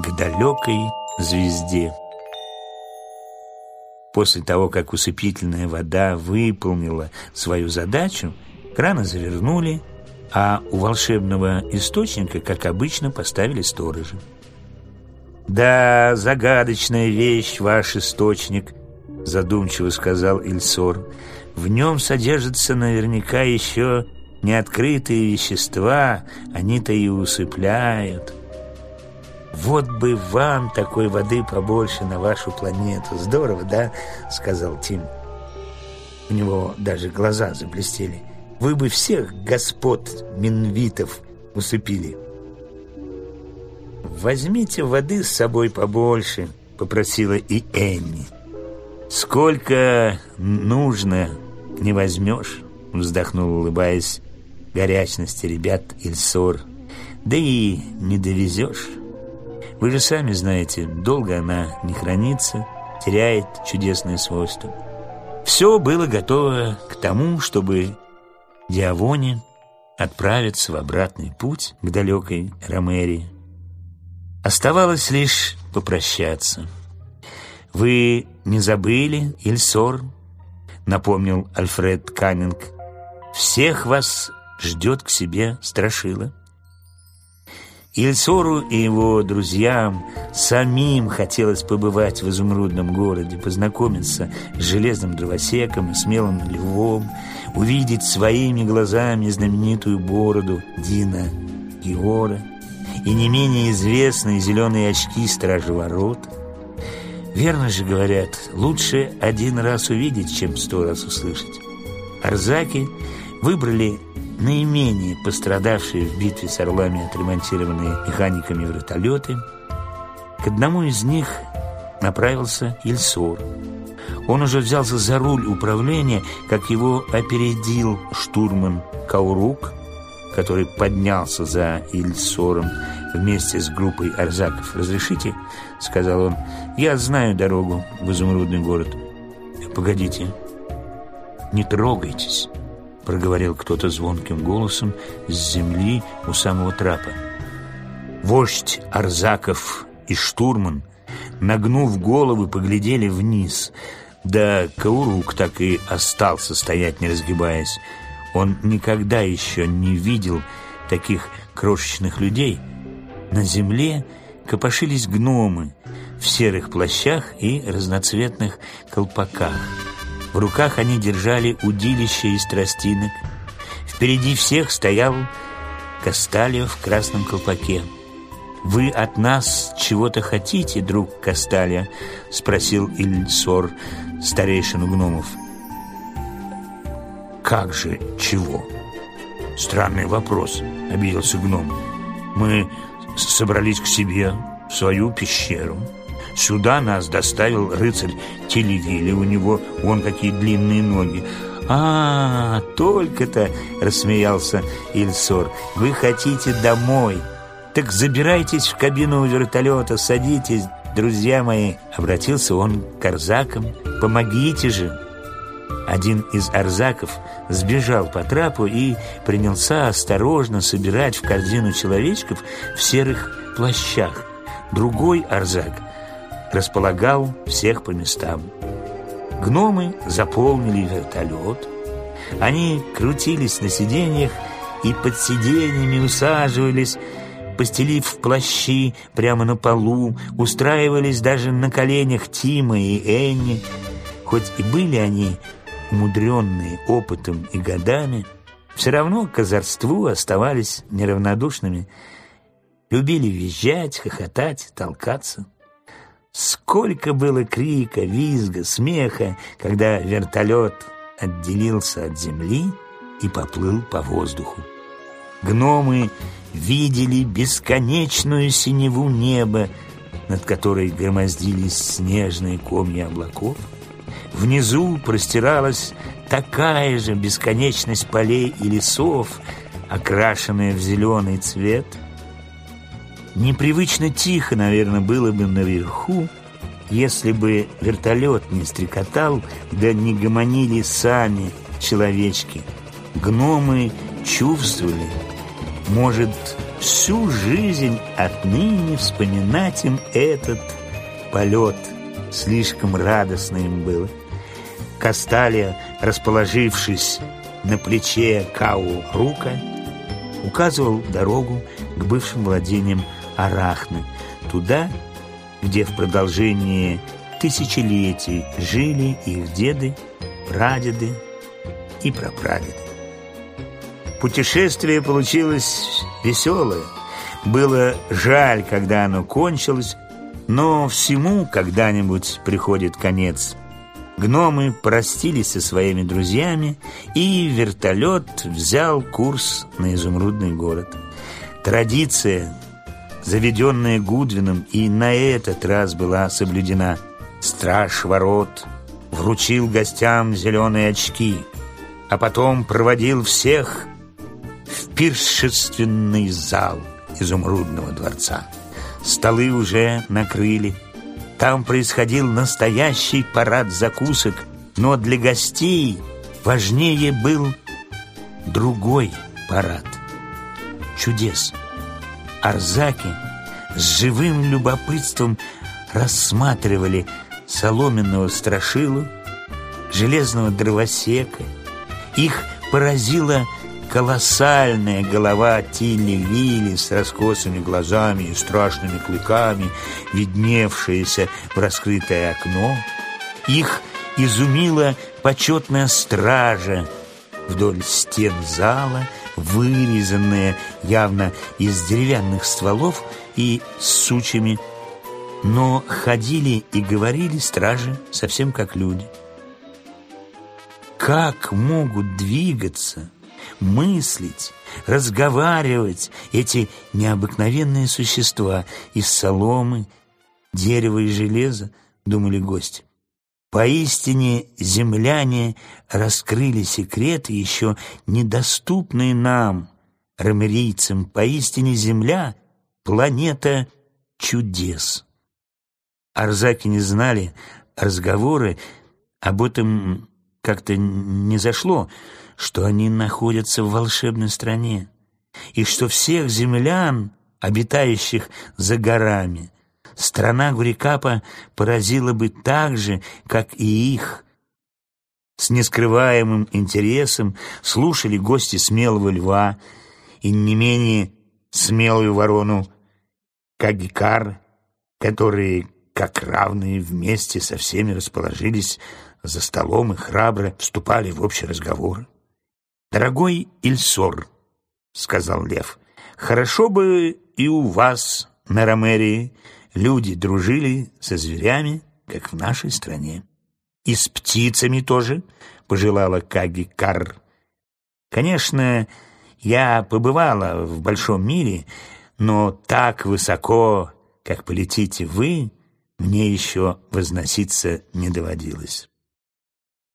к далекой звезде. После того, как усыпительная вода выполнила свою задачу, краны завернули, а у волшебного источника, как обычно, поставили сторожа. «Да, загадочная вещь, ваш источник», — задумчиво сказал Ильсор. «В нем содержатся наверняка еще неоткрытые вещества, они-то и усыпляют». «Вот бы вам такой воды побольше на вашу планету! Здорово, да?» — сказал Тим. У него даже глаза заблестели. «Вы бы всех господ минвитов усыпили!» «Возьмите воды с собой побольше», — попросила и Энни. «Сколько нужно, не возьмешь», — вздохнул, улыбаясь горячности ребят Ильсор. «Да и не довезешь». Вы же сами знаете, долго она не хранится, теряет чудесные свойства. Все было готово к тому, чтобы Диавоне отправиться в обратный путь к далекой Ромерии. Оставалось лишь попрощаться. «Вы не забыли, Ильсор?» — напомнил Альфред Каннинг. «Всех вас ждет к себе Страшила». Ильсору и его друзьям самим хотелось побывать в изумрудном городе, познакомиться с железным дровосеком и смелым львом, увидеть своими глазами знаменитую бороду Дина Геора и не менее известные зеленые очки стражи ворот. Верно же говорят, лучше один раз увидеть, чем сто раз услышать. Арзаки выбрали наименее пострадавшие в битве с орлами отремонтированные механиками вертолеты. К одному из них направился Ильсор. Он уже взялся за руль управления, как его опередил штурман Каурук, который поднялся за Ильсором вместе с группой арзаков. «Разрешите?» — сказал он. «Я знаю дорогу в изумрудный город». «Погодите, не трогайтесь» проговорил кто-то звонким голосом с земли у самого трапа. Вождь Арзаков и штурман, нагнув головы, поглядели вниз. Да Каурук так и остался стоять, не разгибаясь. Он никогда еще не видел таких крошечных людей. На земле копошились гномы в серых плащах и разноцветных колпаках. В руках они держали удилище из тростинок. Впереди всех стоял Касталио в красном колпаке. «Вы от нас чего-то хотите, друг Касталио?» — спросил Ильсор, старейшину гномов. «Как же чего?» «Странный вопрос», — обиделся гном. «Мы собрались к себе в свою пещеру». Сюда нас доставил рыцарь Телевили, у него вон какие длинные ноги. «А, только-то!» — рассмеялся Ильсор. «Вы хотите домой? Так забирайтесь в кабину вертолета, садитесь, друзья мои!» Обратился он к арзакам. «Помогите же!» Один из арзаков сбежал по трапу и принялся осторожно собирать в корзину человечков в серых плащах. Другой арзак располагал всех по местам. Гномы заполнили вертолет. Они крутились на сиденьях и под сиденьями усаживались, постелив плащи прямо на полу, устраивались даже на коленях Тима и Энни. Хоть и были они умудренные опытом и годами, все равно к озорству оставались неравнодушными, любили визжать, хохотать, толкаться. Сколько было крика, визга, смеха, когда вертолет отделился от земли и поплыл по воздуху. Гномы видели бесконечную синеву неба, над которой громоздились снежные комья облаков. Внизу простиралась такая же бесконечность полей и лесов, окрашенная в зеленый цвет — Непривычно тихо, наверное, было бы наверху, если бы вертолет не стрекотал, да не гомонили сами человечки. Гномы чувствовали, может, всю жизнь отныне вспоминать им этот полет. Слишком радостно им было. Касталия, расположившись на плече Кау Рука, указывал дорогу к бывшим владениям Арахны, туда, где в продолжении тысячелетий жили их деды, прадеды и прапрадеды. Путешествие получилось веселое. Было жаль, когда оно кончилось, но всему когда-нибудь приходит конец. Гномы простились со своими друзьями, и вертолет взял курс на изумрудный город. Традиция, заведенная Гудвином, и на этот раз была соблюдена. Страж ворот вручил гостям зеленые очки, а потом проводил всех в пиршественный зал изумрудного дворца. Столы уже накрыли, там происходил настоящий парад закусок, но для гостей важнее был другой парад. Чудес. Арзаки с живым любопытством рассматривали соломенного страшилу, железного дровосека. Их поразило Колоссальная голова Тилли Вилли с раскосыми глазами и страшными клыками, видневшаяся в раскрытое окно. Их изумила почетная стража вдоль стен зала, вырезанная явно из деревянных стволов и с сучьями, но ходили и говорили стражи совсем как люди. Как могут двигаться мыслить, разговаривать эти необыкновенные существа из соломы, дерева и железа, думали гости. Поистине земляне раскрыли секреты, еще недоступные нам, ромерийцам. Поистине земля — планета чудес. Арзаки не знали, разговоры об этом как-то не зашло, что они находятся в волшебной стране, и что всех землян, обитающих за горами, страна Гурикапа поразила бы так же, как и их. С нескрываемым интересом слушали гости смелого льва и не менее смелую ворону Кагикар, которые, как равные, вместе со всеми расположились за столом и храбро вступали в общий разговор. «Дорогой Ильсор», — сказал Лев, — «хорошо бы и у вас на Ромерии люди дружили со зверями, как в нашей стране. И с птицами тоже», — пожелала Каги Кар. «Конечно, я побывала в большом мире, но так высоко, как полетите вы, мне еще возноситься не доводилось».